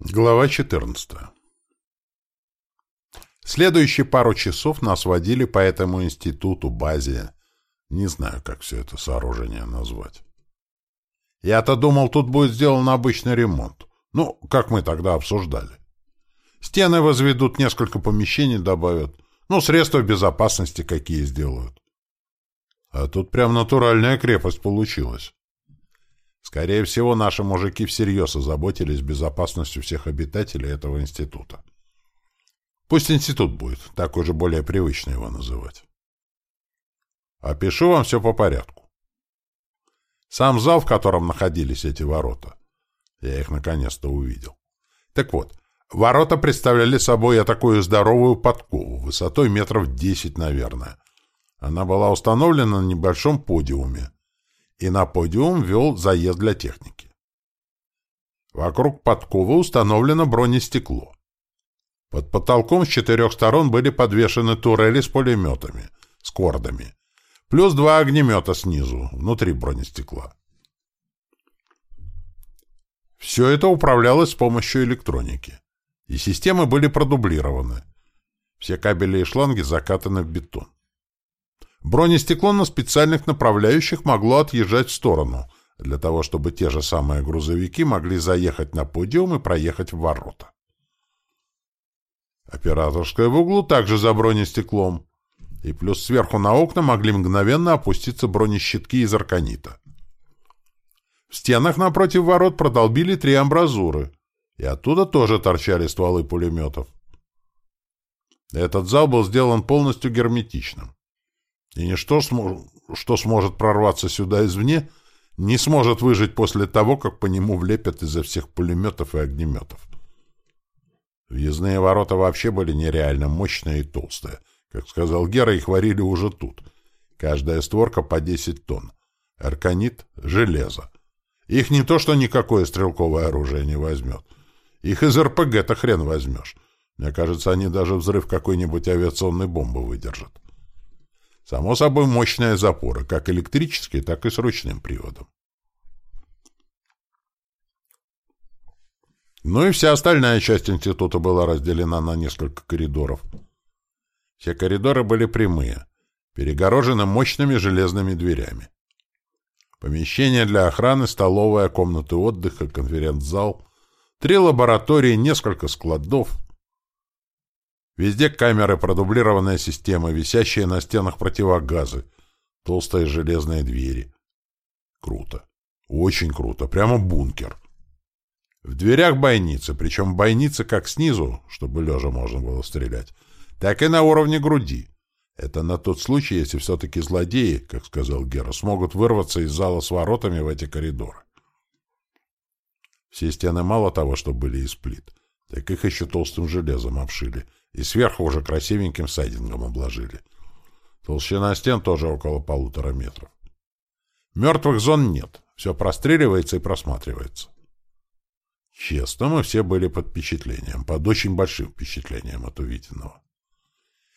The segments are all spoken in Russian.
Глава 14. Следующие пару часов нас водили по этому институту, базе. Не знаю, как все это сооружение назвать. Я-то думал, тут будет сделан обычный ремонт. Ну, как мы тогда обсуждали. Стены возведут, несколько помещений добавят. Ну, средства безопасности какие сделают. А тут прям натуральная крепость получилась. Скорее всего, наши мужики всерьез озаботились безопасностью всех обитателей этого института. Пусть институт будет, так уже более привычно его называть. Опишу вам все по порядку. Сам зал, в котором находились эти ворота, я их наконец-то увидел. Так вот, ворота представляли собой такую здоровую подкову, высотой метров десять, наверное. Она была установлена на небольшом подиуме, и на подиум вел заезд для техники. Вокруг подковы установлено бронестекло. Под потолком с четырех сторон были подвешены турели с пулеметами, с кордами, плюс два огнемета снизу, внутри бронестекла. Все это управлялось с помощью электроники, и системы были продублированы. Все кабели и шланги закатаны в бетон. Бронестекло на специальных направляющих могло отъезжать в сторону, для того, чтобы те же самые грузовики могли заехать на подиум и проехать в ворота. Операторская в углу также за бронестеклом, и плюс сверху на окна могли мгновенно опуститься бронещитки из арканита. В стенах напротив ворот продолбили три амбразуры, и оттуда тоже торчали стволы пулеметов. Этот зал был сделан полностью герметичным. И ничто, что сможет прорваться сюда извне, не сможет выжить после того, как по нему влепят изо всех пулеметов и огнеметов. Въездные ворота вообще были нереально мощные и толстые. Как сказал Гера, их варили уже тут. Каждая створка по 10 тонн. Арканит — железо. Их не то, что никакое стрелковое оружие не возьмет. Их из РПГ-то хрен возьмешь. Мне кажется, они даже взрыв какой-нибудь авиационной бомбы выдержат. Само собой, мощные запоры, как электрические, так и с ручным приводом. Ну и вся остальная часть института была разделена на несколько коридоров. Все коридоры были прямые, перегорожены мощными железными дверями. Помещения для охраны, столовая, комнаты отдыха, конференц-зал, три лаборатории, несколько складов — Везде камеры, продублированная система, висящие на стенах противогазы, толстые железные двери. Круто. Очень круто. Прямо бункер. В дверях бойницы, причем бойницы как снизу, чтобы лежа можно было стрелять, так и на уровне груди. Это на тот случай, если все-таки злодеи, как сказал Гера, смогут вырваться из зала с воротами в эти коридоры. Все стены мало того, что были из плит, так их еще толстым железом обшили — и сверху уже красивеньким сайдингом обложили. Толщина стен тоже около полутора метров. Мертвых зон нет. Все простреливается и просматривается. Честно, мы все были под впечатлением, под очень большим впечатлением от увиденного.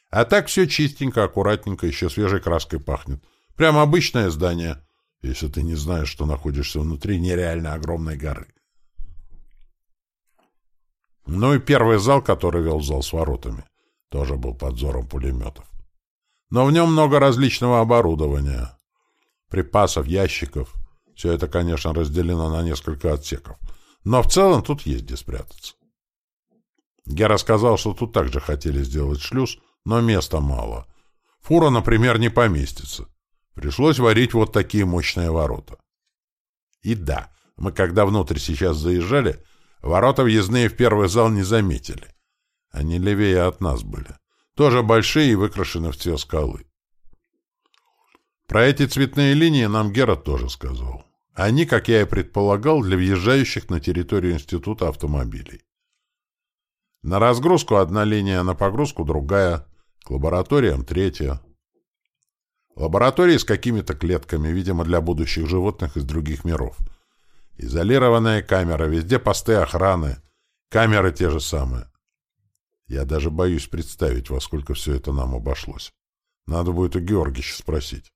А так все чистенько, аккуратненько, еще свежей краской пахнет. Прям обычное здание, если ты не знаешь, что находишься внутри нереально огромной горы. Ну и первый зал, который вел зал с воротами, тоже был под взором пулеметов. Но в нем много различного оборудования, припасов, ящиков. Все это, конечно, разделено на несколько отсеков. Но в целом тут есть где спрятаться. Гера сказал, что тут также хотели сделать шлюз, но места мало. Фура, например, не поместится. Пришлось варить вот такие мощные ворота. И да, мы когда внутрь сейчас заезжали, Ворота въездные в первый зал не заметили. Они левее от нас были. Тоже большие и выкрашены в цвет скалы. Про эти цветные линии нам Гера тоже сказал. Они, как я и предполагал, для въезжающих на территорию института автомобилей. На разгрузку одна линия, на погрузку другая, к лабораториям третья. Лаборатории с какими-то клетками, видимо, для будущих животных из других миров — Изолированная камера, везде посты охраны, камеры те же самые. Я даже боюсь представить, во сколько все это нам обошлось. Надо будет у Георгича спросить.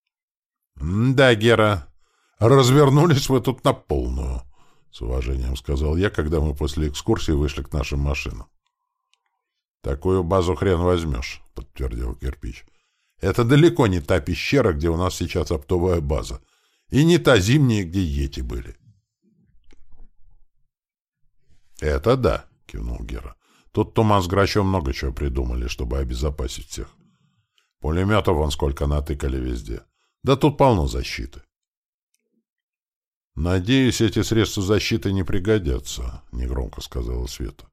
— Да, Гера, развернулись вы тут на полную. — с уважением сказал я, когда мы после экскурсии вышли к нашим машинам. «Такую базу хрен возьмешь», — подтвердил кирпич. «Это далеко не та пещера, где у нас сейчас оптовая база, и не та зимняя, где ети были». «Это да», — кивнул Гера. «Тут Туман с Грачом много чего придумали, чтобы обезопасить всех. Пулеметов вон сколько натыкали везде. Да тут полно защиты». «Надеюсь, эти средства защиты не пригодятся», — негромко сказала Света.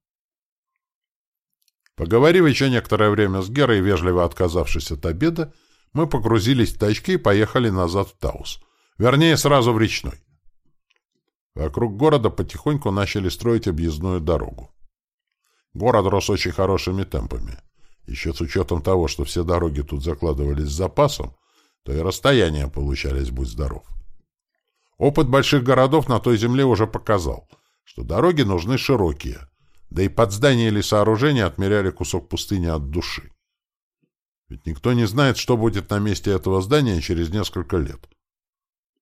Поговорив еще некоторое время с Герой, вежливо отказавшись от обеда, мы погрузились в тачки и поехали назад в Таус. Вернее, сразу в речной. Вокруг города потихоньку начали строить объездную дорогу. Город рос очень хорошими темпами. Еще с учетом того, что все дороги тут закладывались с запасом, то и расстояния получались, будь здоров. Опыт больших городов на той земле уже показал, что дороги нужны широкие, да и под здание или сооружение отмеряли кусок пустыни от души. Ведь никто не знает, что будет на месте этого здания через несколько лет.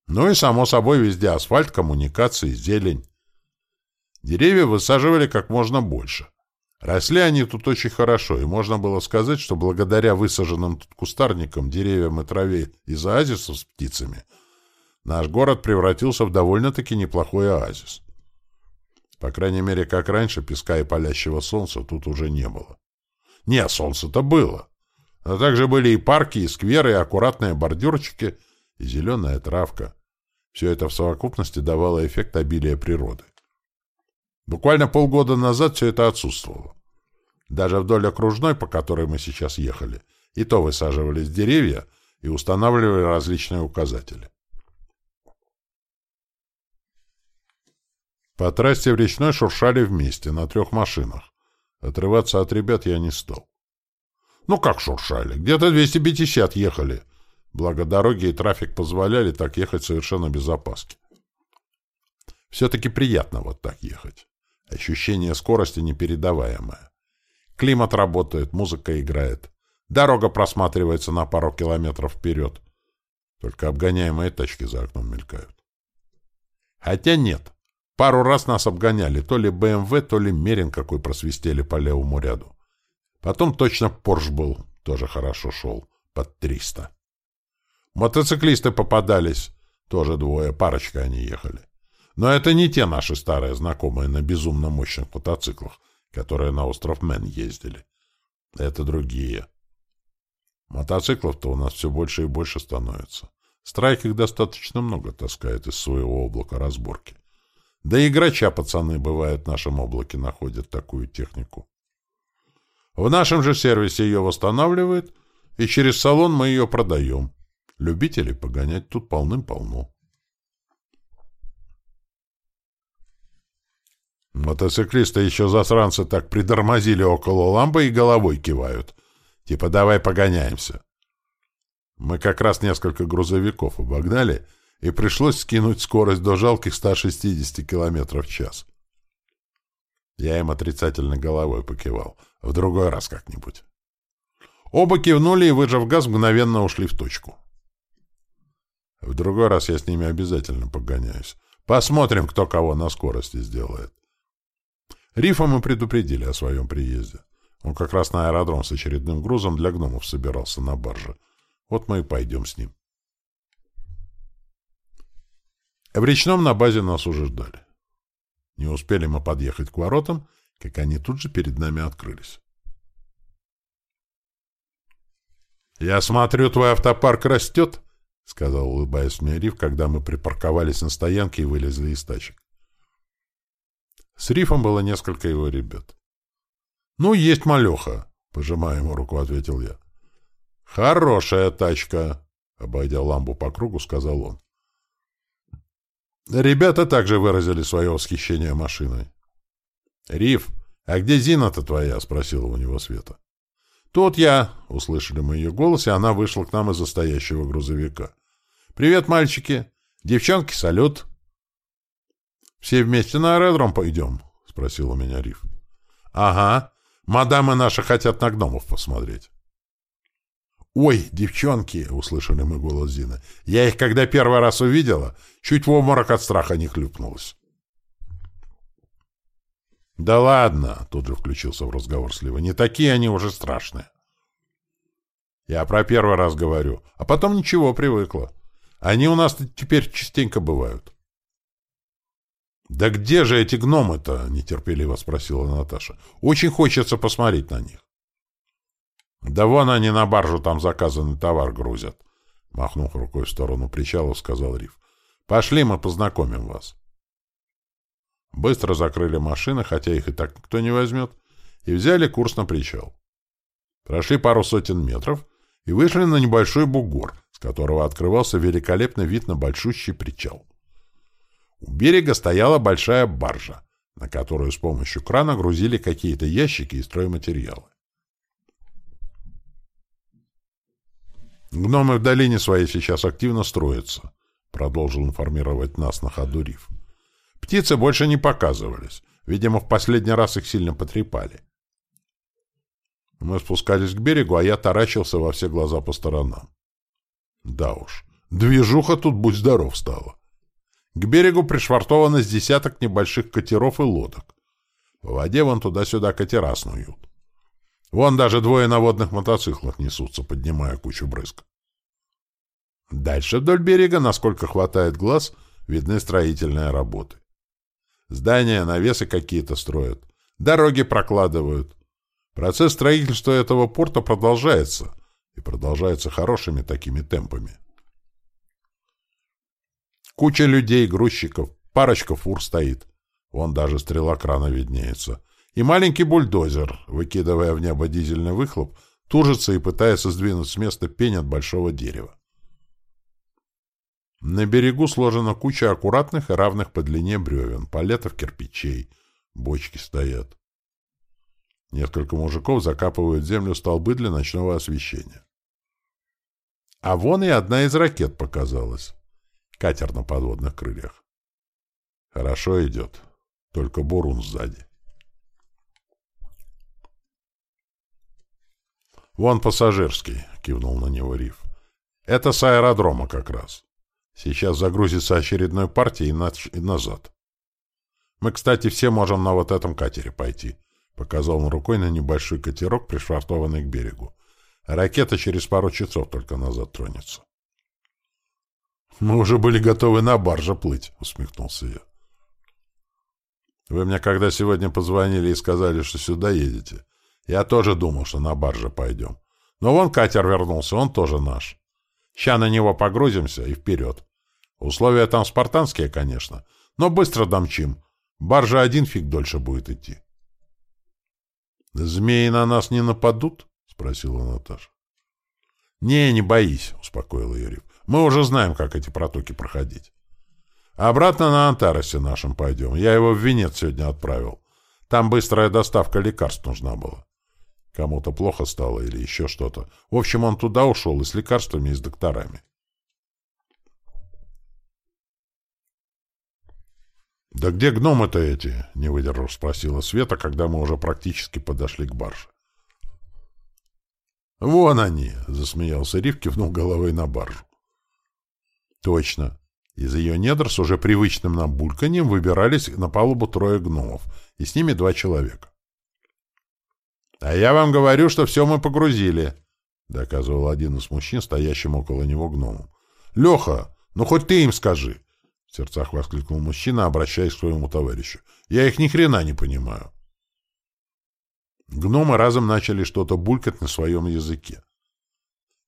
Ну и, само собой, везде асфальт, коммуникации, зелень. Деревья высаживали как можно больше. Росли они тут очень хорошо, и можно было сказать, что благодаря высаженным тут кустарникам, деревьям и траве из оазисов с птицами, наш город превратился в довольно-таки неплохой оазис. По крайней мере, как раньше, песка и палящего солнца тут уже не было. Не, солнце-то было. А также были и парки, и скверы, и аккуратные бордюрчики, зеленая травка. Все это в совокупности давало эффект обилия природы. Буквально полгода назад все это отсутствовало. Даже вдоль окружной, по которой мы сейчас ехали, и то высаживались деревья и устанавливали различные указатели. По трассе в речной шуршали вместе, на трех машинах. Отрываться от ребят я не стал. Ну как шуршали? Где-то 250 ехали. Благо дороги и трафик позволяли так ехать совершенно без опаски. Все-таки приятно вот так ехать. Ощущение скорости непередаваемое. Климат работает, музыка играет. Дорога просматривается на пару километров вперед. Только обгоняемые тачки за окном мелькают. Хотя нет. Пару раз нас обгоняли, то ли БМВ, то ли Мерин какой просвистели по левому ряду. Потом точно Порш был, тоже хорошо шел, под 300. Мотоциклисты попадались, тоже двое, парочка они ехали. Но это не те наши старые знакомые на безумно мощных мотоциклах, которые на остров Мэн ездили. Это другие. Мотоциклов-то у нас все больше и больше становится. Страйк их достаточно много таскает из своего облака разборки. Да и грача пацаны, бывает, в нашем облаке находят такую технику. В нашем же сервисе ее восстанавливают, и через салон мы ее продаем. Любителей погонять тут полным-полно. Мотоциклисты еще засранцы так придормозили около лампы и головой кивают. Типа давай погоняемся. Мы как раз несколько грузовиков обогнали — и пришлось скинуть скорость до жалких 160 км в час. Я им отрицательно головой покивал. В другой раз как-нибудь. Оба кивнули и, выжав газ, мгновенно ушли в точку. Другой раз я с ними обязательно погоняюсь. Посмотрим, кто кого на скорости сделает. Рифа мы предупредили о своем приезде. Он как раз на аэродром с очередным грузом для гномов собирался на барже. Вот мы и пойдем с ним. В речном на базе нас уже ждали. Не успели мы подъехать к воротам, как они тут же перед нами открылись. «Я смотрю, твой автопарк растет», — сказал, улыбаясь мне Риф, когда мы припарковались на стоянке и вылезли из тачек. С Рифом было несколько его ребят. «Ну, есть малеха», — пожимая ему руку, ответил я. «Хорошая тачка», — обойдя ламбу по кругу, сказал он. Ребята также выразили свое восхищение машиной. «Риф, а где Зина-то твоя?» — спросила у него Света. «Тут я!» — услышали мы ее голос, и она вышла к нам из-за стоящего грузовика. «Привет, мальчики! Девчонки, салют!» «Все вместе на аэродром пойдем?» — спросил у меня Риф. «Ага. Мадамы наши хотят на гномов посмотреть». «Ой, девчонки!» — услышали мы голос Зины. «Я их, когда первый раз увидела, чуть в обморок от страха не хлюпнулась». Да ладно, тут же включился в разговор Слива. Не такие они уже страшные. Я про первый раз говорю, а потом ничего, привыкла. Они у нас теперь частенько бывают. «Да где же эти гномы-то?» — нетерпеливо спросила Наташа. «Очень хочется посмотреть на них». «Да вон они на баржу там заказанный товар грузят», — махнув рукой в сторону причала, сказал Риф. «Пошли, мы познакомим вас». Быстро закрыли машины, хотя их и так никто не возьмет, и взяли курс на причал. Прошли пару сотен метров и вышли на небольшой бугор, с которого открывался великолепный вид на большущий причал. У берега стояла большая баржа, на которую с помощью крана грузили какие-то ящики и стройматериалы. «Гномы в долине своей сейчас активно строятся», — продолжил информировать нас на ходу Риф. Птицы больше не показывались. Видимо, в последний раз их сильно потрепали. Мы спускались к берегу, а я таращился во все глаза по сторонам. Да уж, движуха тут будь здоров стала. К берегу пришвартовано с десяток небольших катеров и лодок. В воде вон туда-сюда катера снуют. Вон даже двое на водных мотоциклах несутся, поднимая кучу брызг. Дальше вдоль берега, насколько хватает глаз, видны строительные работы. Здания, навесы какие-то строят. Дороги прокладывают. Процесс строительства этого порта продолжается. И продолжается хорошими такими темпами. Куча людей, грузчиков, парочка фур стоит. Вон даже стрела крана виднеется. И маленький бульдозер, выкидывая в небо дизельный выхлоп, тужится и пытается сдвинуть с места пень от большого дерева. На берегу сложена куча аккуратных и равных по длине бревен, палетов кирпичей, бочки стоят. Несколько мужиков закапывают в землю столбы для ночного освещения. А вон и одна из ракет показалась. Катер на подводных крыльях. Хорошо идет. Только бурун сзади. «Вон пассажирский», — кивнул на него Риф. «Это с аэродрома как раз. Сейчас загрузится очередной партией и, на... и назад. Мы, кстати, все можем на вот этом катере пойти. Показал он рукой на небольшой катерок, пришвартованный к берегу. Ракета через пару часов только назад тронется. «Мы уже были готовы на барже плыть», — усмехнулся я. «Вы мне когда сегодня позвонили и сказали, что сюда едете, я тоже думал, что на барже пойдем. Но вон катер вернулся, он тоже наш. Ща на него погрузимся и вперед. Условия там спартанские, конечно, но быстро домчим. Баржа один фиг дольше будет идти. — Змеи на нас не нападут? — спросила Наташа. — Не, не боись, — успокоил Юрий. — Мы уже знаем, как эти протоки проходить. Обратно на Антаросе нашим пойдем. Я его в Венец сегодня отправил. Там быстрая доставка лекарств нужна была. Кому-то плохо стало или еще что-то. В общем, он туда ушел и с лекарствами, и с докторами. «Да где гномы-то эти?» — не выдержав, спросила Света, когда мы уже практически подошли к барже. «Вон они!» — засмеялся Рив, кивнул головой на баржу. «Точно!» Из ее недр с уже привычным нам бульканьем выбирались на палубу трое гномов, и с ними два человека. «А я вам говорю, что все мы погрузили», — доказывал один из мужчин, стоящим около него гномом. «Леха, ну хоть ты им скажи!» — в сердцах воскликнул мужчина, обращаясь к своему товарищу. «Я их ни хрена не понимаю». Гномы разом начали что-то булькать на своем языке.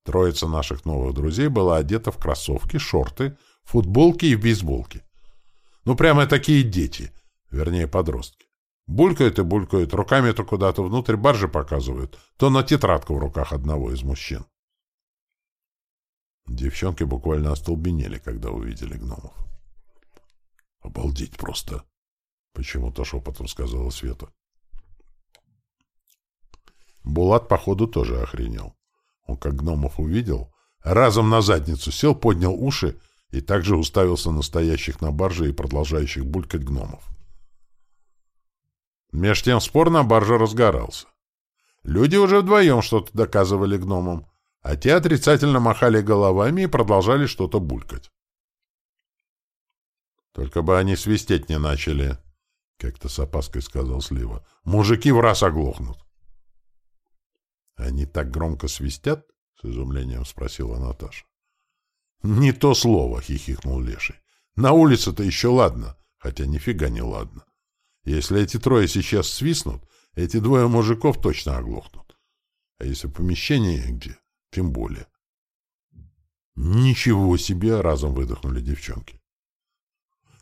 Троица наших новых друзей была одета в кроссовки, шорты, футболки и бейсболки. Ну, прямо такие дети, вернее, подростки. Булькают и булькают, руками то куда-то внутрь баржи показывают, то на тетрадку в руках одного из мужчин. Девчонки буквально остолбенели, когда увидели гномов. «Обалдеть просто!» — почему-то шепотом сказала Света. Булат, походу, тоже охренел. Он, как гномов увидел, разом на задницу сел, поднял уши и также уставился на стоящих на барже и продолжающих булькать гномов. Меж тем спор на барже разгорался. Люди уже вдвоем что-то доказывали гномам, а те отрицательно махали головами и продолжали что-то булькать. Только бы они свистеть не начали. — как-то с опаской сказал Слива. «Мужики в раз оглохнут». «Они так громко свистят?» — с изумлением спросила Наташа. «Не то слово!» — хихикнул Леший. «На улице-то еще ладно, хотя нифига не ладно. Если эти трое сейчас свистнут, эти двое мужиков точно оглохнут. А если помещение где, тем более». «Ничего себе!» — разом выдохнули девчонки.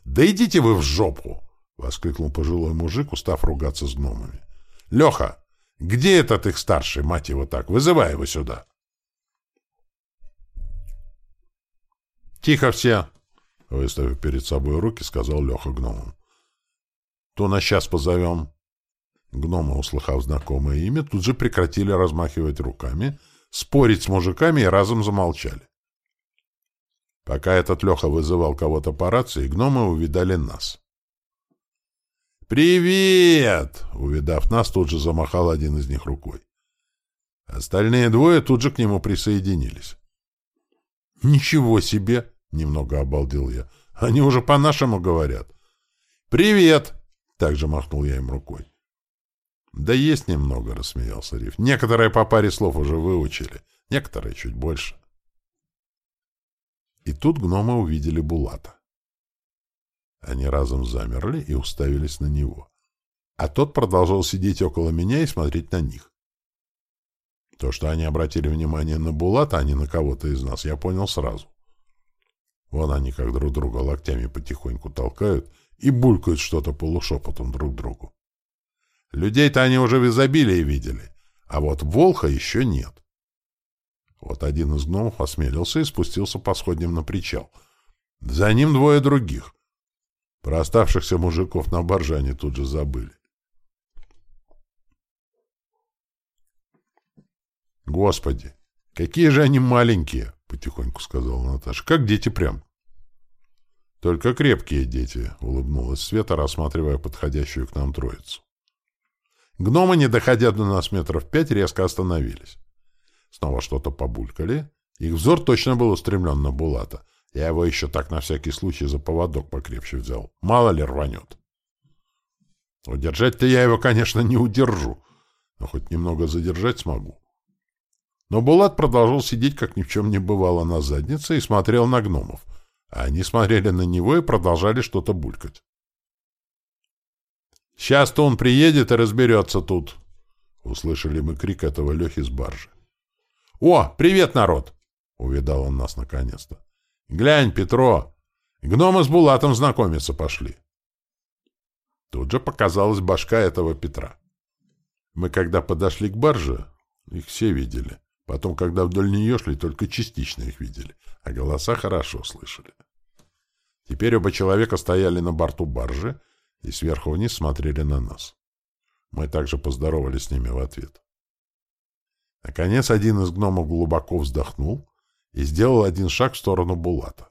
«Да идите вы в жопу!» — воскликнул пожилой мужик, устав ругаться с гномами. — Леха, где этот их старший, мать его так? Вызывай его сюда. — Тихо все! — выставив перед собой руки, сказал Леха гномам. — То на сейчас позовем. Гномы, услыхав знакомое имя, тут же прекратили размахивать руками, спорить с мужиками и разом замолчали. Пока этот Леха вызывал кого-то по рации, гномы увидали нас. «Привет!» — увидав нас, тут же замахал один из них рукой. Остальные двое тут же к нему присоединились. «Ничего себе!» — немного обалдел я. «Они уже по-нашему говорят». «Привет!» — также махнул я им рукой. «Да есть немного», — рассмеялся Риф. «Некоторые по паре слов уже выучили, некоторые чуть больше». И тут гномы увидели Булата. Они разом замерли и уставились на него. А тот продолжал сидеть около меня и смотреть на них. То, что они обратили внимание на Булата, а не на кого-то из нас, я понял сразу. Вон они как друг друга локтями потихоньку толкают и булькают что-то полушепотом друг другу. Людей-то они уже в изобилии видели, а вот волха еще нет. Вот один из гномов осмелился и спустился по сходням на причал. За ним двое других. Про оставшихся мужиков на барже они тут же забыли. «Господи, какие же они маленькие!» — потихоньку сказала Наташа. «Как дети прям!» «Только крепкие дети», — улыбнулась Света, рассматривая подходящую к нам троицу. Гномы, не доходя до нас метров пять, резко остановились. Снова что-то побулькали. Их взор точно был устремлен на Булата — я его еще так на всякий случай за поводок покрепче взял. Мало ли рванет. Удержать-то я его, конечно, не удержу, но хоть немного задержать смогу. Но Булат продолжал сидеть, как ни в чем не бывало, на заднице и смотрел на гномов. А они смотрели на него и продолжали что-то булькать. «Сейчас-то он приедет и разберется тут!» Услышали мы крик этого Лехи с баржи. «О, привет, народ!» — увидал он нас наконец-то. Глянь, Петро, гномы с Булатом знакомиться пошли. Тут же показалась башка этого Петра. Мы когда подошли к барже, их все видели. Потом, когда вдоль нее шли, только частично их видели, а голоса хорошо слышали. Теперь оба человека стояли на борту баржи и сверху вниз смотрели на нас. Мы также поздоровались с ними в ответ. Наконец один из гномов глубоко вздохнул и сделал один шаг в сторону Булата.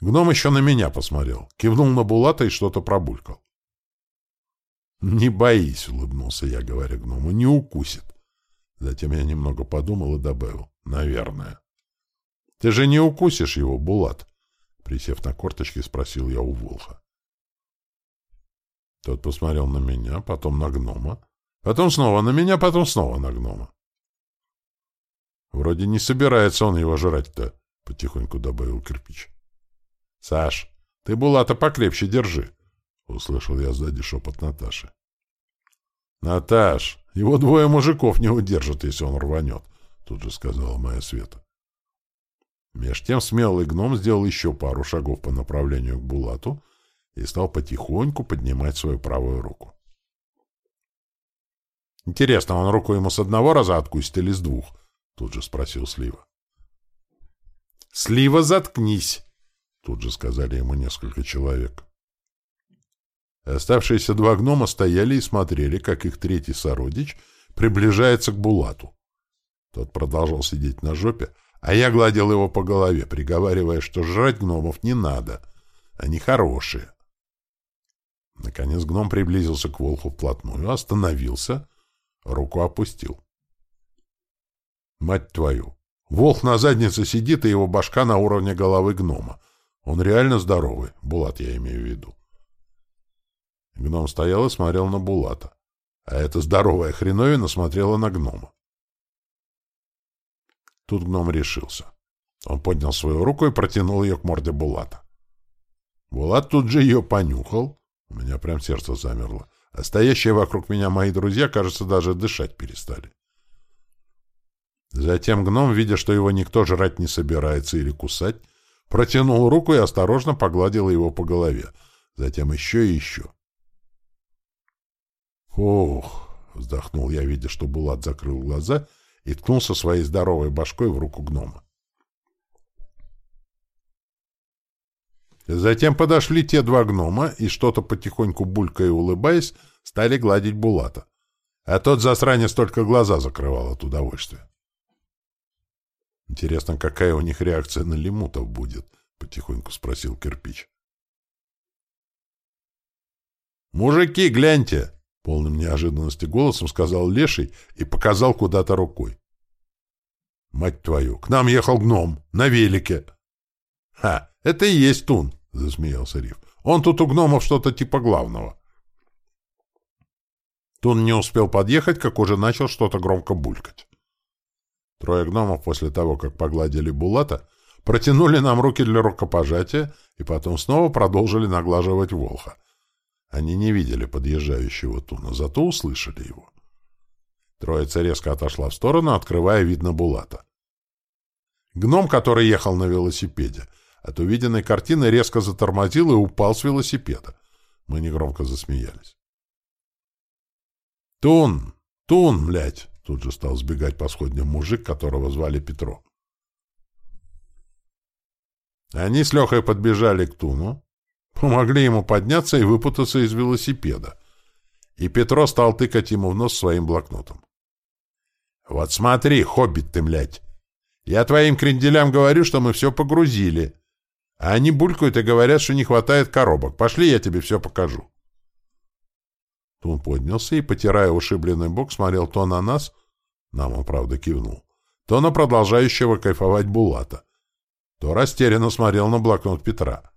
Гном еще на меня посмотрел, кивнул на Булата и что-то пробулькал. «Не боись», — улыбнулся я, говоря гному, — «не укусит». Затем я немного подумал и добавил. «Наверное». «Ты же не укусишь его, Булат?» Присев на корточки, спросил я у Волха. Тот посмотрел на меня, потом на гнома, потом снова на меня, потом снова на гнома. Вроде не собирается он его жрать-то, — потихоньку добавил кирпич. — Саш, ты Булата покрепче держи, — услышал я сзади шепот Наташи. — Наташ, его двое мужиков не удержат, если он рванет, — тут же сказала моя Света. Меж тем смелый гном сделал еще пару шагов по направлению к Булату и стал потихоньку поднимать свою правую руку. Интересно, он руку ему с одного раза откусит или с двух? Тут же спросил Слива. «Слива, заткнись!» Тут же сказали ему несколько человек. Оставшиеся два гнома стояли и смотрели, как их третий сородич приближается к Булату. Тот продолжал сидеть на жопе, а я гладил его по голове, приговаривая, что жрать гномов не надо. Они хорошие. Наконец гном приблизился к волху вплотную, остановился, руку опустил. Мать твою! Волк на заднице сидит, и его башка на уровне головы гнома. Он реально здоровый, Булат я имею в виду. Гном стоял и смотрел на Булата. А эта здоровая хреновина смотрела на гнома. Тут гном решился. Он поднял свою руку и протянул ее к морде Булата. Булат тут же ее понюхал. У меня прям сердце замерло. А стоящие вокруг меня мои друзья, кажется, даже дышать перестали. Затем гном, видя, что его никто жрать не собирается или кусать, протянул руку и осторожно погладил его по голове. Затем еще и еще. «Ох!» — вздохнул я, видя, что Булат закрыл глаза и ткнулся своей здоровой башкой в руку гнома. Затем подошли те два гнома и, что-то потихоньку булькая и улыбаясь, стали гладить Булата. А тот засранец только глаза закрывал от удовольствия. «Интересно, какая у них реакция на лимутов будет?» — потихоньку спросил кирпич. «Мужики, гляньте!» — полным неожиданности голосом сказал Леший и показал куда-то рукой. «Мать твою! К нам ехал гном! На велике!» «Ха! Это и есть Тун!» — засмеялся Риф. «Он тут у гномов что-то типа главного». Тун не успел подъехать, как уже начал что-то громко булькать. Трое гномов после того, как погладили Булата, протянули нам руки для рукопожатия и потом снова продолжили наглаживать Волха. Они не видели подъезжающего Туна, зато услышали его. Троица резко отошла в сторону, открывая вид на Булата. Гном, который ехал на велосипеде, от увиденной картины резко затормозил и упал с велосипеда. Мы негромко засмеялись. «Тун! Тун, блядь!» Тут же стал сбегать по сходням мужик, которого звали Петро. Они с Лехой подбежали к Туну, помогли ему подняться и выпутаться из велосипеда. И Петро стал тыкать ему в нос своим блокнотом. «Вот смотри, хоббит ты, млядь! Я твоим кренделям говорю, что мы все погрузили. А они булькают и говорят, что не хватает коробок. Пошли, я тебе все покажу». Тун поднялся и, потирая ушибленный бок, смотрел то на нас, нам он, правда, кивнул, то на продолжающего кайфовать Булата, то растерянно смотрел на блокнот Петра.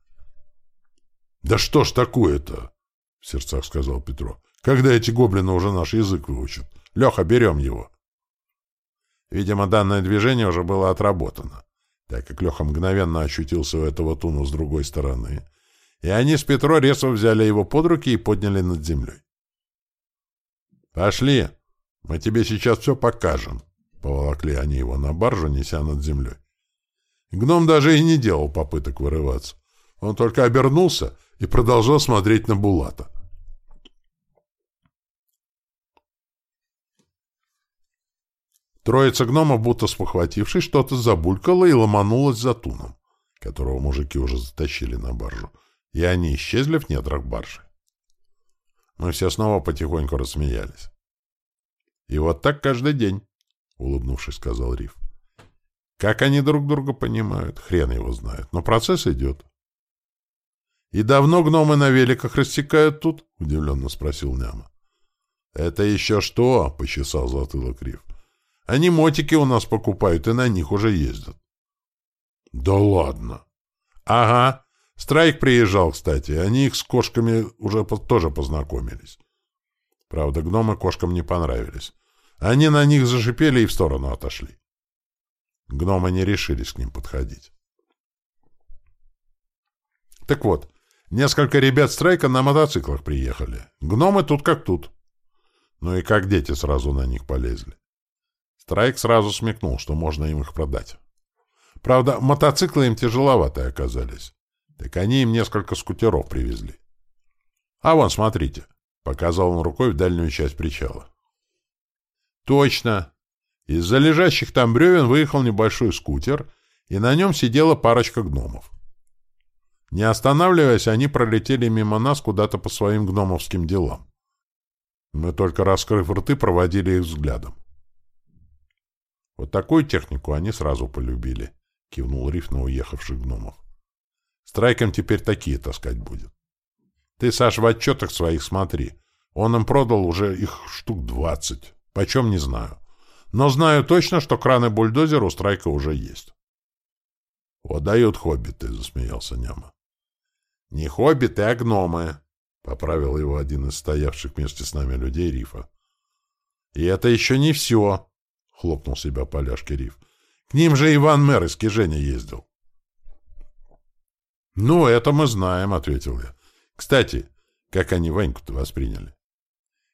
«Да что ж такое-то?» — в сердцах сказал Петро. «Когда эти гоблины уже наш язык выучат? Леха, берем его!» Видимо, данное движение уже было отработано, так как Леха мгновенно ощутился у этого туна с другой стороны, и они с Петро резко взяли его под руки и подняли над землей. «Пошли! Мы тебе сейчас все покажем!» Поволокли они его на баржу, неся над землей. Гном даже и не делал попыток вырываться. Он только обернулся и продолжал смотреть на Булата. Троица гномов, будто спохватившись, что-то забулькала и ломанулась за туном, которого мужики уже затащили на баржу, и они исчезли в недрах баржи. Мы все снова потихоньку рассмеялись. И вот так каждый день, — улыбнувшись, сказал Риф. Как они друг друга понимают, хрен его знает, но процесс идет. — И давно гномы на великах рассекают тут? — удивленно спросил Няма. — Это еще что? — почесал затылок Риф. — Они мотики у нас покупают и на них уже ездят. — Да ладно. — Ага. Страйк приезжал, кстати. Они их с кошками уже тоже познакомились. Правда, гномы кошкам не понравились. Они на них зашипели и в сторону отошли. Гномы не решились к ним подходить. Так вот, несколько ребят страйка на мотоциклах приехали. Гномы тут как тут. Ну и как дети сразу на них полезли. Страйк сразу смекнул, что можно им их продать. Правда, мотоциклы им тяжеловатые оказались. Так они им несколько скутеров привезли. А вон, смотрите, показал он рукой в дальнюю часть причала. Точно. Из-за лежащих там бревен выехал небольшой скутер, и на нем сидела парочка гномов. Не останавливаясь, они пролетели мимо нас куда-то по своим гномовским делам. Мы только раскрыв рты, проводили их взглядом. Вот такую технику они сразу полюбили, — кивнул Риф на уехавших гномов. Страйком теперь такие таскать будет. Ты, Саш, в отчетах своих смотри. Он им продал уже их штук двадцать. Почем не знаю. Но знаю точно, что краны-бульдозер у Страйка уже есть. — Вот дают хоббиты, — засмеялся Няма. — Не хоббиты, а гномы. — поправил его один из стоявших вместе с нами людей Рифа. «И это еще не все!» — хлопнул себя поляшки Риф. «К ним же Иван Мэр из Киженя ездил». «Ну, это мы знаем», — ответил я. «Кстати, как они Ваньку-то восприняли?»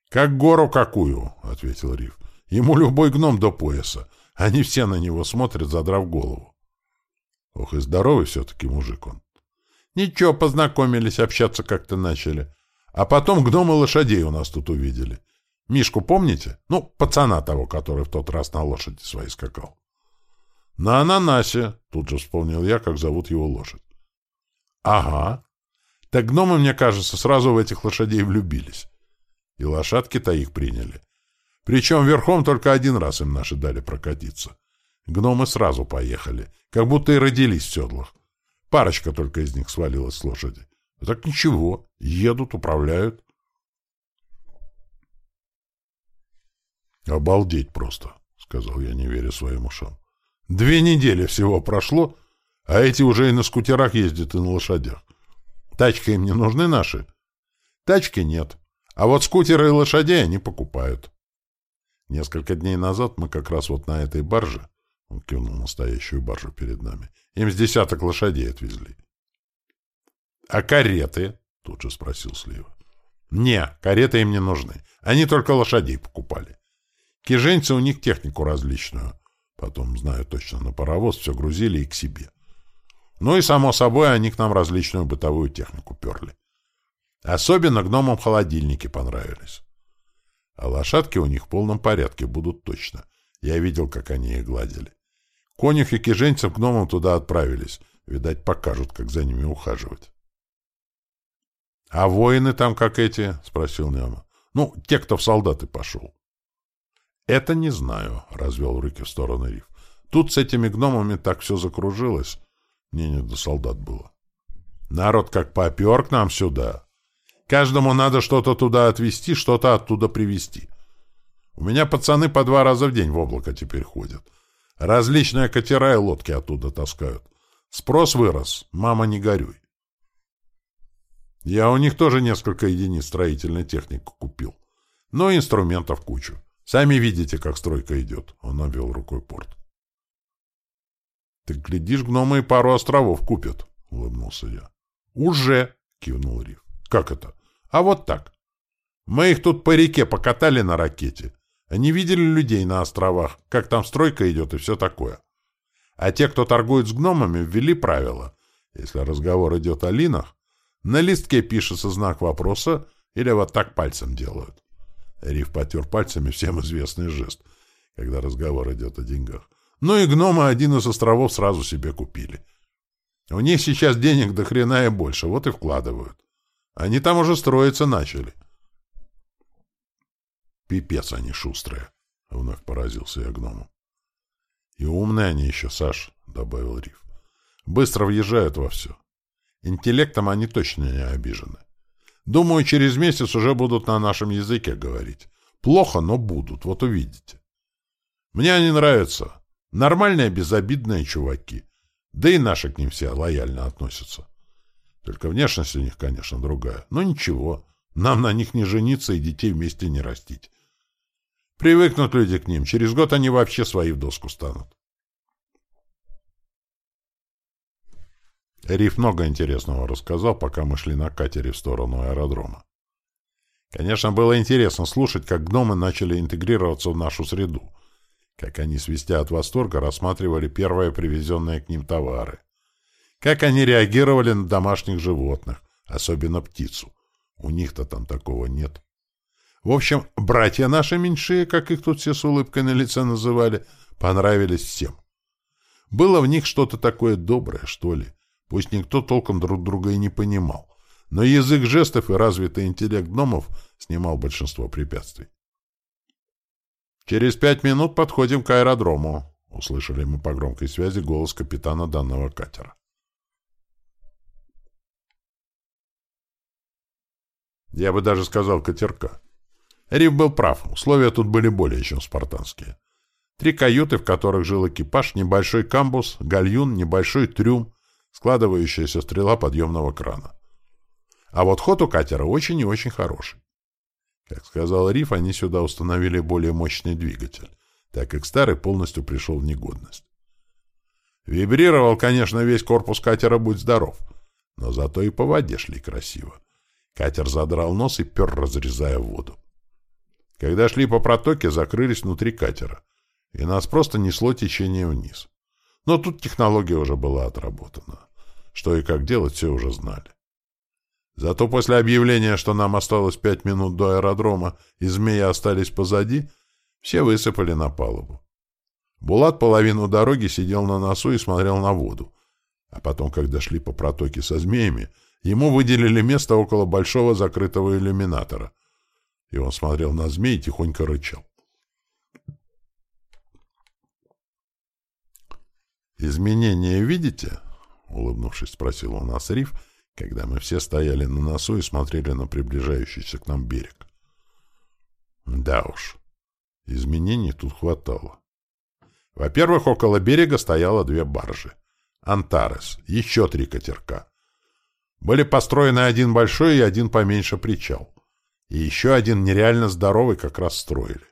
«Как гору какую», — ответил Риф. «Ему любой гном до пояса. Они все на него смотрят, задрав голову». Ох, и здоровый все-таки мужик он. Ничего, познакомились, общаться как-то начали. А потом гномы лошадей у нас тут увидели. Мишку помните? Ну, пацана того, который в тот раз на лошади своей скакал. На ананасе, тут же вспомнил я, как зовут его лошадь. Ага. Так гномы, мне кажется, сразу в этих лошадей влюбились. И лошадки-то их приняли. Причем верхом только один раз им наши дали прокатиться. Гномы сразу поехали, как будто и родились в седлах. Парочка только из них свалилась с лошади. Так ничего, едут, управляют. «Обалдеть просто», — сказал я, не веря своим ушам. «Две недели всего прошло, а эти уже и на скутерах ездят, и на лошадях. Тачки им не нужны наши?» «Тачки нет, а вот скутеры и лошадей они покупают». Несколько дней назад мы как раз вот на этой барже, он кивнул настоящую баржу перед нами, им с десяток лошадей отвезли. — А кареты? — тут же спросил Слива. — Не, кареты им не нужны. Они только лошадей покупали. Киженцы у них технику различную. Потом, знаю точно, на паровоз все грузили и к себе. Ну и, само собой, они к нам различную бытовую технику перли. Особенно гномам холодильники понравились. А лошадки у них в полном порядке будут точно. Я видел, как они их гладили. Конюх и киженцев гномам туда отправились. Видать, покажут, как за ними ухаживать. — А воины там как эти? — спросил Няма. — Ну, те, кто в солдаты пошел. — Это не знаю, — развел руки в сторону Риф. — Тут с этими гномами так все закружилось. Мне не до солдат было. Народ как попер к нам сюда. Каждому надо что-то туда отвезти, что-то оттуда привезти. У меня пацаны по два раза в день в облако теперь ходят. Различные катера и лодки оттуда таскают. Спрос вырос, мама, не горюй. Я у них тоже несколько единиц строительной техники купил. Но инструментов кучу. Сами видите, как стройка идет. Он обвел рукой порт. Так глядишь, гномы и пару островов купят, улыбнулся я. Уже, кивнул Риф. Как это? А вот так. Мы их тут по реке покатали на ракете. Они видели людей на островах, как там стройка идет и все такое. А те, кто торгует с гномами, ввели правила. Если разговор идет о линах, на листке пишется знак вопроса или вот так пальцем делают. Риф потер пальцами всем известный жест, когда разговор идет о деньгах. Ну и гномы один из островов сразу себе купили. У них сейчас денег до хрена и больше, вот и вкладывают. Они там уже строиться начали. Пипец они шустрые, — вновь поразился я гному. И умные они еще, Саш, — добавил Риф. Быстро въезжают во все. Интеллектом они точно не обижены. Думаю, через месяц уже будут на нашем языке говорить. Плохо, но будут, вот увидите. Мне они нравятся. Нормальные, безобидные чуваки. Да и наши к ним все лояльно относятся. Только внешность у них, конечно, другая. Но ничего, нам на них не жениться и детей вместе не растить. Привыкнут люди к ним, через год они вообще свои в доску станут. Риф много интересного рассказал, пока мы шли на катере в сторону аэродрома. Конечно, было интересно слушать, как гномы начали интегрироваться в нашу среду, как они, свистя от восторга, рассматривали первые привезенные к ним товары, как они реагировали на домашних животных, особенно птицу. У них-то там такого нет. В общем, братья наши меньшие, как их тут все с улыбкой на лице называли, понравились всем. Было в них что-то такое доброе, что ли. Пусть никто толком друг друга и не понимал. Но язык жестов и развитый интеллект гномов снимал большинство препятствий. «Через пять минут подходим к аэродрому», — услышали мы по громкой связи голос капитана данного катера. Я бы даже сказал катерка. Риф был прав, условия тут были более чем спартанские. Три каюты, в которых жил экипаж, небольшой камбус, гальюн, небольшой трюм, складывающаяся стрела подъемного крана. А вот ход у катера очень и очень хороший. Как сказал Риф, они сюда установили более мощный двигатель, так как старый полностью пришел в негодность. Вибрировал, конечно, весь корпус катера «Будь здоров», но зато и по воде шли красиво. Катер задрал нос и пер, разрезая воду. Когда шли по протоке, закрылись внутри катера, и нас просто несло течение вниз. Но тут технология уже была отработана. Что и как делать, все уже знали. Зато после объявления, что нам осталось пять минут до аэродрома и змеи остались позади, все высыпали на палубу. Булат половину дороги сидел на носу и смотрел на воду. А потом, когда шли по протоке со змеями, ему выделили место около большого закрытого иллюминатора. И он смотрел на змей и тихонько рычал. «Изменения видите?» — улыбнувшись, спросил он нас Риф, когда мы все стояли на носу и смотрели на приближающийся к нам берег. Да уж, изменений тут хватало. Во-первых, около берега стояло две баржи. Антарес, еще три катерка. Были построены один большой и один поменьше причал. И еще один нереально здоровый как раз строили.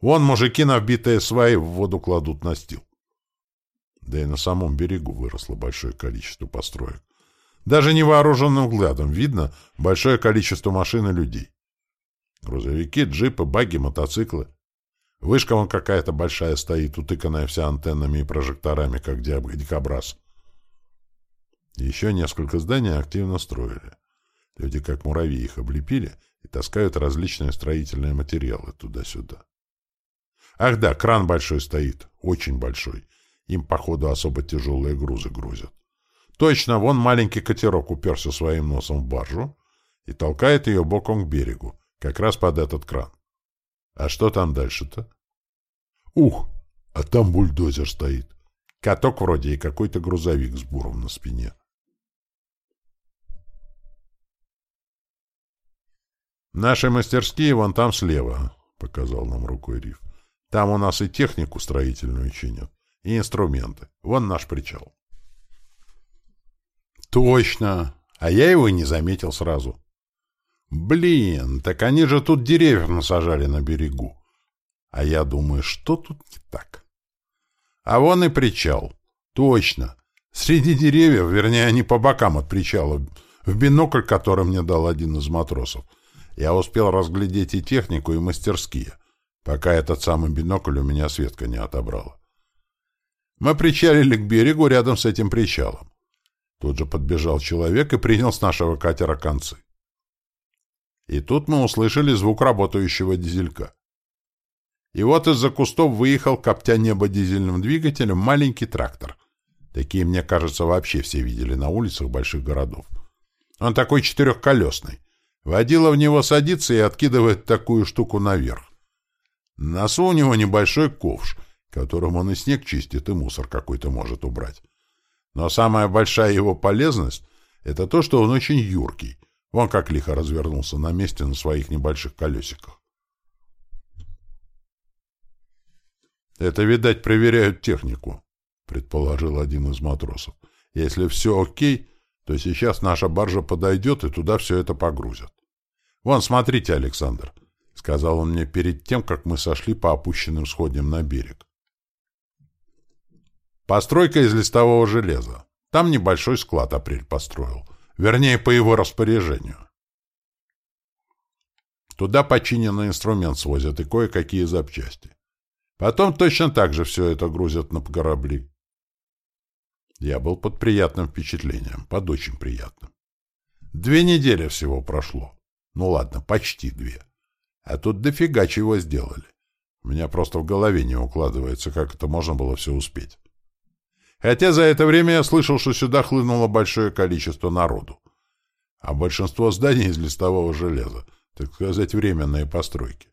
Вон мужики на вбитые сваи в воду кладут настил. Да и на самом берегу выросло большое количество построек. Даже невооруженным взглядом видно большое количество машин и людей. Грузовики, джипы, баги, мотоциклы. Вышка вон какая-то большая стоит, утыканная вся антеннами и прожекторами, как дикобраз. Еще несколько зданий активно строили. Люди, как муравьи, их облепили и таскают различные строительные материалы туда-сюда. Ах да, кран большой стоит, очень большой. Им, походу, особо тяжелые грузы грузят. Точно, вон маленький катерок уперся своим носом в баржу и толкает ее боком к берегу, как раз под этот кран. А что там дальше-то? Ух, а там бульдозер стоит. Каток вроде и какой-то грузовик с буром на спине. Наши мастерские вон там слева, — показал нам рукой Риф. Там у нас и технику строительную чинят, и инструменты. Вон наш причал. Точно. А я его и не заметил сразу. Блин, так они же тут деревьев насажали на берегу. А я думаю, что тут не так? А вон и причал. Точно. Среди деревьев, вернее, они по бокам от причала, в бинокль, который мне дал один из матросов, я успел разглядеть и технику, и мастерские, пока этот самый бинокль у меня Светка не отобрала. Мы причалили к берегу рядом с этим причалом. Тут же подбежал человек и принял с нашего катера концы. И тут мы услышали звук работающего дизелька. И вот из-за кустов выехал, коптя небо дизельным двигателем, маленький трактор. Такие, мне кажется, вообще все видели на улицах больших городов. Он такой четырехколесный. Водила в него садится и откидывает такую штуку наверх. На носу у него небольшой ковш, которым он и снег чистит, и мусор какой-то может убрать. Но самая большая его полезность — это то, что он очень юркий. Вон как лихо развернулся на месте на своих небольших колесиках. «Это, видать, проверяют технику», — предположил один из матросов. «Если все окей, то сейчас наша баржа подойдет и туда все это погрузят. Вон, смотрите, Александр», — сказал он мне перед тем, как мы сошли по опущенным сходням на берег. Постройка из листового железа. Там небольшой склад апрель построил. Вернее, по его распоряжению. Туда починенный инструмент свозят и кое-какие запчасти. Потом точно так же все это грузят на корабли. Я был под приятным впечатлением, под очень приятным. Две недели всего прошло. Ну ладно, почти две. А тут дофига чего сделали. У меня просто в голове не укладывается, как это можно было все успеть. Хотя за это время я слышал, что сюда хлынуло большое количество народу. А большинство зданий из листового железа, так сказать, временные постройки.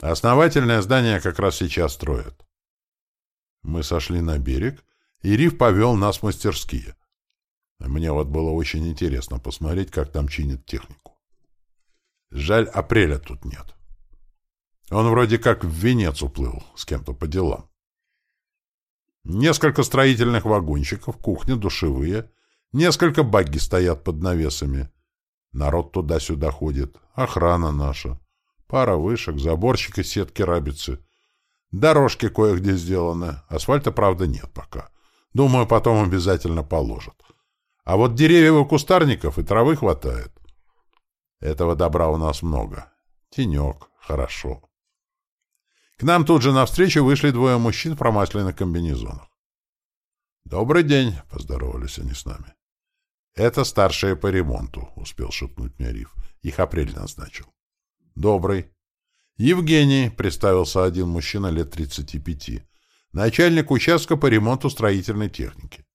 Основательное здание как раз сейчас строят. Мы сошли на берег, и Риф повел нас в мастерские. Мне вот было очень интересно посмотреть, как там чинят технику. Жаль, апреля тут нет. Он вроде как в венец уплыл с кем-то по делам. Несколько строительных вагончиков, кухня, душевые, Несколько багги стоят под навесами. Народ туда-сюда ходит. Охрана наша. Пара вышек, заборчик из сетки рабицы. Дорожки кое-где сделаны. Асфальта, правда, нет пока. Думаю, потом обязательно положат. А вот деревьев и кустарников и травы хватает. Этого добра у нас много. Тенек. Хорошо. К нам тут же навстречу вышли двое мужчин в промасленных комбинезонах. «Добрый день», — поздоровались они с нами. «Это старшие по ремонту», — успел шепнуть мне Риф. Их апрель назначил. «Добрый». «Евгений», — представился один мужчина лет тридцати пяти, начальник участка по ремонту строительной техники.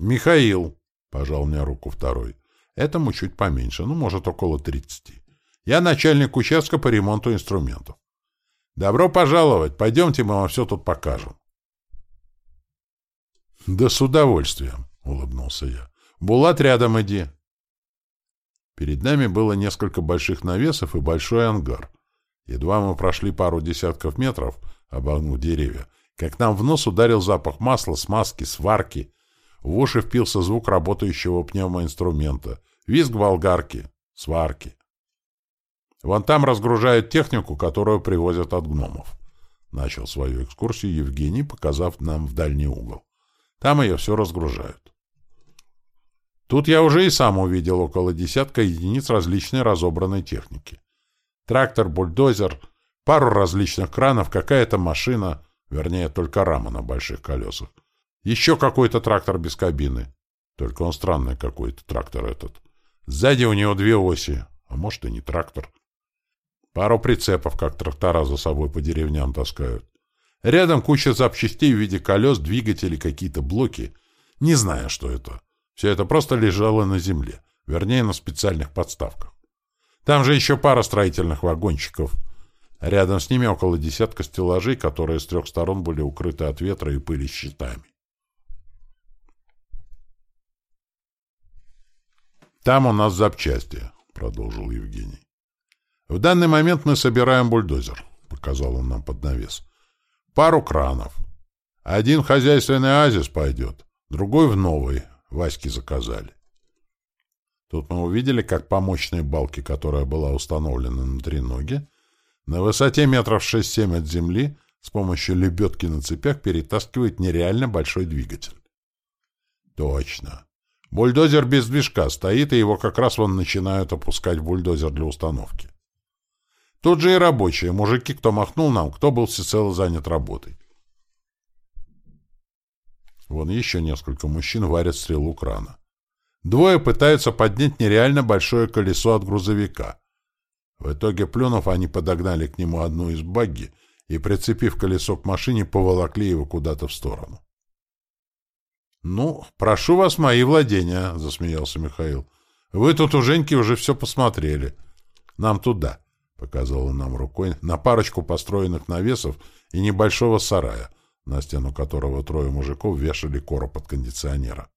«Михаил», — пожал мне руку второй, — «этому чуть поменьше, ну, может, около тридцати. Я начальник участка по ремонту инструментов. Добро пожаловать, пойдемте, мы вам все тут покажем». «Да с удовольствием», — улыбнулся я. «Булат, рядом иди». Перед нами было несколько больших навесов и большой ангар. Едва мы прошли пару десятков метров, обогнув деревья, как нам в нос ударил запах масла, смазки, сварки. В уши впился звук работающего пневмоинструмента, визг болгарки, сварки. Вон там разгружают технику, которую привозят от гномов. Начал свою экскурсию Евгений, показав нам в дальний угол. Там ее все разгружают. Тут я уже и сам увидел около десятка единиц различной разобранной техники. Трактор, бульдозер, пару различных кранов, какая-то машина, вернее, только рама на больших колесах. Еще какой-то трактор без кабины. Только он странный какой-то трактор этот. Сзади у него две оси, а может и не трактор. Пару прицепов, как трактора за собой по деревням таскают. Рядом куча запчастей в виде колес, двигателей, какие-то блоки. Не знаю, что это. Все это просто лежало на земле, вернее, на специальных подставках. Там же еще пара строительных вагончиков. Рядом с ними около десятка стеллажей, которые с трех сторон были укрыты от ветра и пыли щитами. «Там у нас запчасти», — продолжил Евгений. «В данный момент мы собираем бульдозер», — показал он нам под навес. «Пару кранов. Один в хозяйственный азис пойдет, другой в новый, Ваське заказали. Тут мы увидели, как по мощной балке, которая была установлена на треноге, на высоте метров 6-7 от земли с помощью лебедки на цепях перетаскивает нереально большой двигатель. Точно. Бульдозер без движка стоит, и его как раз вон начинают опускать в бульдозер для установки. Тут же и рабочие, мужики, кто махнул нам, кто был всецело занят работой. Вон еще несколько мужчин варят стрелу крана. Двое пытаются поднять нереально большое колесо от грузовика. В итоге, плюнув, они подогнали к нему одну из багги и, прицепив колесо к машине, поволокли его куда-то в сторону. «Ну, прошу вас, мои владения», — засмеялся Михаил. «Вы тут у Женьки уже все посмотрели. Нам туда», — показал он нам рукой, на парочку построенных навесов и небольшого сарая — на стену которого трое мужиков вешали короб от кондиционера.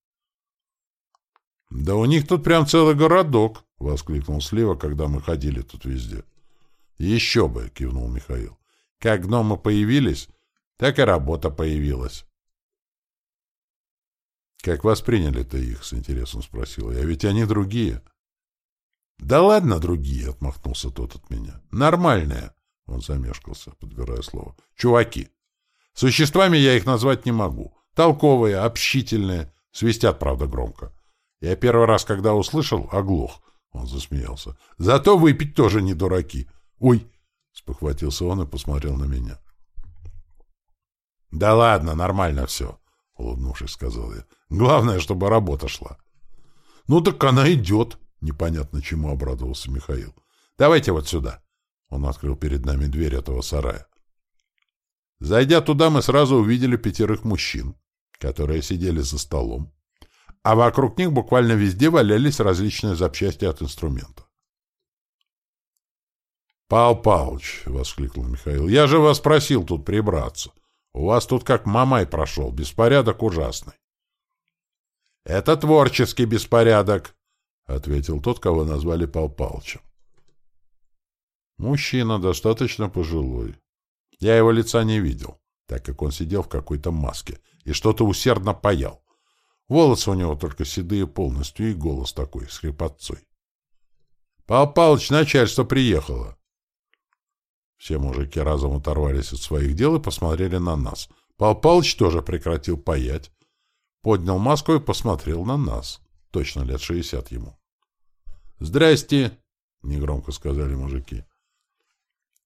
«Да у них тут прям целый городок!» — воскликнул Слива, когда мы ходили тут везде. «Еще бы!» — кивнул Михаил. «Как гномы появились, так и работа появилась». «Как восприняли-то их?» — с интересом спросил я. «Ведь они другие». «Да ладно другие!» — отмахнулся тот от меня. «Нормальные!» — он замешкался, подбирая слово. «Чуваки!» Существами я их назвать не могу. Толковые, общительные, свистят, правда, громко. Я первый раз, когда услышал, оглох. Он засмеялся. Зато выпить тоже не дураки. Ой, спохватился он и посмотрел на меня. Да ладно, нормально все, улыбнувшись, сказал я. Главное, чтобы работа шла. Ну так она идет, непонятно чему обрадовался Михаил. Давайте вот сюда. Он открыл перед нами дверь этого сарая. Зайдя туда, мы сразу увидели пятерых мужчин, которые сидели за столом, а вокруг них буквально везде валялись различные запчасти от инструмента. «Пал Палыч!» — воскликнул Михаил. «Я же вас просил тут прибраться. У вас тут как мамай прошел, беспорядок ужасный». «Это творческий беспорядок», — ответил тот, кого назвали Пал Палычем. Мужчина достаточно пожилой, я его лица не видел, так как он сидел в какой-то маске и что-то усердно паял. Волосы у него только седые полностью, и голос такой, с хрипотцой. — Пал Палыч, начальство приехало. Все мужики разом оторвались от своих дел и посмотрели на нас. Пал Палыч тоже прекратил паять, поднял маску и посмотрел на нас. Точно лет шестьдесят ему. «Здрасте!» — негромко сказали мужики.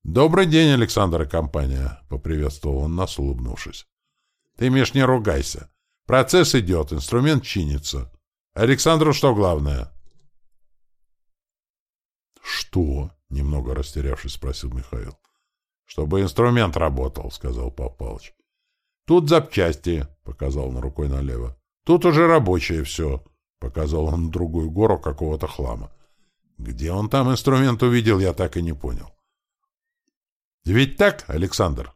«Добрый день, Александр и компания!» — поприветствовал он нас, улыбнувшись. «Ты, Миш, не ругайся. Процесс идет, инструмент чинится. Александру что главное?» «Что?» — немного растерявшись, спросил Михаил. «Чтобы инструмент работал», — сказал Пал Палыч. «Тут запчасти», — показал он рукой налево. «Тут уже рабочее все», — показал он другую гору какого-то хлама. Где он там инструмент увидел, я так и не понял. «Ведь так, Александр?»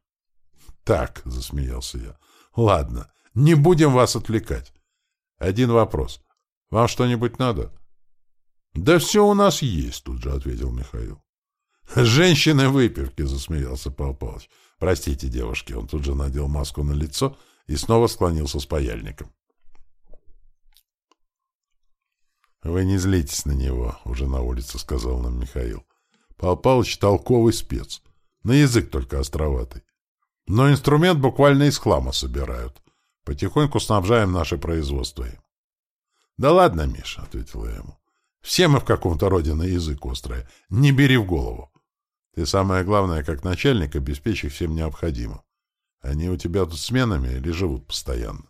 «Так», — засмеялся я. «Ладно, не будем вас отвлекать. Один вопрос. Вам что-нибудь надо?» «Да все у нас есть», — тут же ответил Михаил. «Женщины выпивки», — засмеялся Павел Павлович. «Простите, девушки». Он тут же надел маску на лицо и снова склонился с паяльником. «Вы не злитесь на него», — уже на улице сказал нам Михаил. «Павел Павлович толковый спец. На язык только островатый. Но инструмент буквально из хлама собирают. Потихоньку снабжаем наше производство им». «Да ладно, Миша», — ответил я ему. Все мы в каком-то роде на язык острые. Не бери в голову. Ты самое главное, как начальник, обеспечь их всем необходимым. Они у тебя тут сменами или живут постоянно?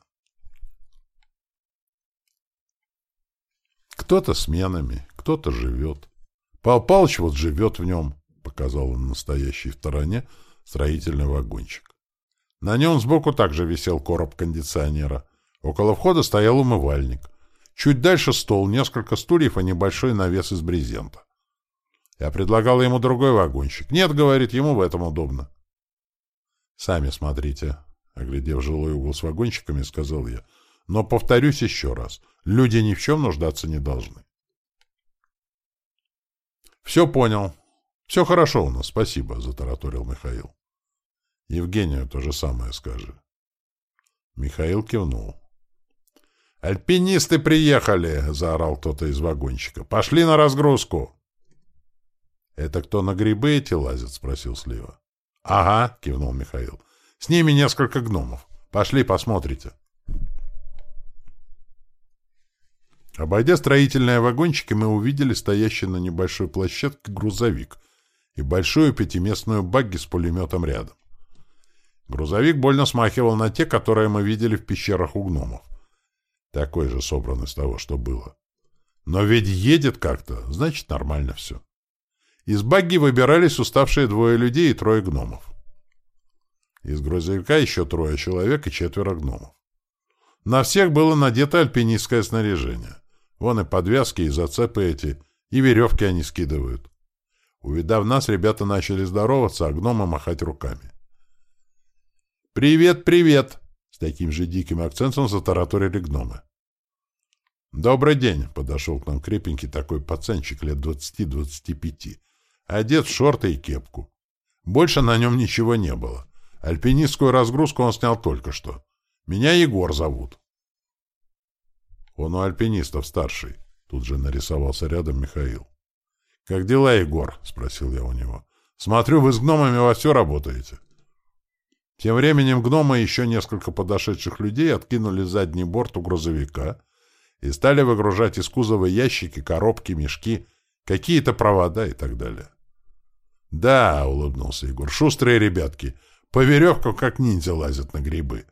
Кто-то сменами, кто-то живет. Пал Палыч вот живет в нем, показал он настоящий в стороне строительный вагончик. На нем сбоку также висел короб кондиционера. Около входа стоял умывальник. Чуть дальше стол, несколько стульев и небольшой навес из брезента. Я предлагал ему другой вагончик. Нет, говорит, ему в этом удобно. Сами смотрите, оглядев жилой угол с вагончиками, сказал я. Но повторюсь еще раз, люди ни в чем нуждаться не должны. Все понял. Все хорошо у нас, спасибо, затараторил Михаил. Евгению то же самое скажи. Михаил кивнул. «Альпинисты приехали!» — заорал кто-то из вагончика. «Пошли на разгрузку!» «Это кто на грибы эти лазят?» — спросил Слива. «Ага», — кивнул Михаил. «С ними несколько гномов. Пошли, посмотрите». Обойдя строительные вагончики, мы увидели стоящий на небольшой площадке грузовик и большую пятиместную багги с пулеметом рядом. Грузовик больно смахивал на те, которые мы видели в пещерах у гномов. Такой же собран из того, что было. Но ведь едет как-то, значит, нормально все. Из багги выбирались уставшие двое людей и трое гномов. Из грузовика еще трое человек и четверо гномов. На всех было надето альпинистское снаряжение. Вон и подвязки, и зацепы эти, и веревки они скидывают. Увидав нас, ребята начали здороваться, а гномы махать руками. «Привет, привет!» С таким же диким акцентом затараторили гномы. «Добрый день!» — подошел к нам крепенький такой пацанчик лет двадцати-двадцати пяти, одет в шорты и кепку. Больше на нем ничего не было. Альпинистскую разгрузку он снял только что. Меня Егор зовут. Он у альпинистов старший. Тут же нарисовался рядом Михаил. «Как дела, Егор?» — спросил я у него. «Смотрю, вы с гномами во все работаете». Тем временем гномы и еще несколько подошедших людей откинули задний борт у грузовика и стали выгружать из кузова ящики, коробки, мешки, какие-то провода и так далее. «Да», — улыбнулся Егор, — «шустрые ребятки, по веревкам как ниндзя лазят на грибы.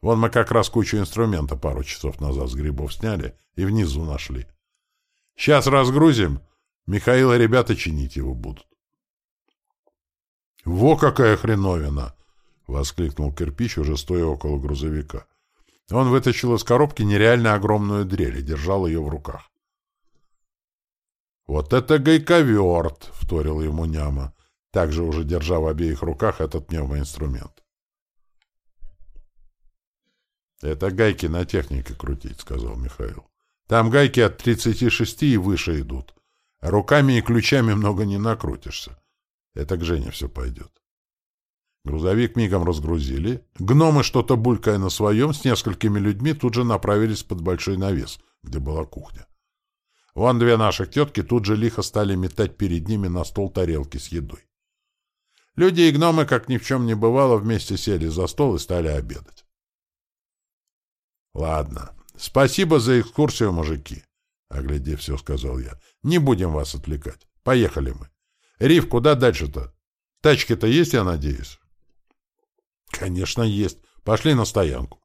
Вон мы как раз кучу инструмента пару часов назад с грибов сняли и внизу нашли. Сейчас разгрузим, Михаил и ребята чинить его будут». «Во какая хреновина!» — воскликнул кирпич, уже стоя около грузовика. Он вытащил из коробки нереально огромную дрель и держал ее в руках. «Вот это гайковерт!» — вторил ему Няма, также уже держа в обеих руках этот пневмоинструмент. «Это гайки на технике крутить», — сказал Михаил. «Там гайки от 36 и выше идут. Руками и ключами много не накрутишься. Это к Жене все пойдет». Грузовик мигом разгрузили. Гномы, что-то булькая на своем, с несколькими людьми тут же направились под большой навес, где была кухня. Вон две наших тетки тут же лихо стали метать перед ними на стол тарелки с едой. Люди и гномы, как ни в чем не бывало, вместе сели за стол и стали обедать. «Ладно. Спасибо за экскурсию, мужики», — оглядев все, сказал я. «Не будем вас отвлекать. Поехали мы. Риф, куда дальше-то? Тачки-то есть, я надеюсь?» «Конечно, есть. Пошли на стоянку.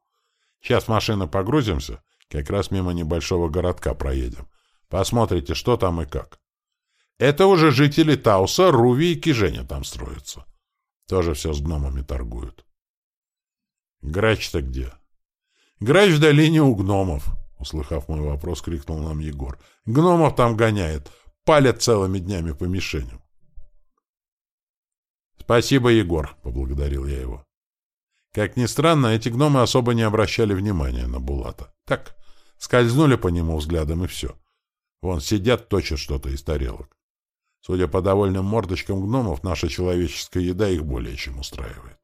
Сейчас машины погрузимся, как раз мимо небольшого городка проедем. Посмотрите, что там и как. Это уже жители Тауса, Руви и Киженя там строятся. Тоже все с гномами торгуют. Грач-то где? Грач в долине у гномов, услыхав мой вопрос, крикнул нам Егор. Гномов там гоняет, палят целыми днями по мишеням. Спасибо, Егор, поблагодарил я его. Как ни странно, эти гномы особо не обращали внимания на Булата. Так, скользнули по нему взглядом и все. Вон сидят, точат что-то из тарелок. Судя по довольным мордочкам гномов, наша человеческая еда их более чем устраивает.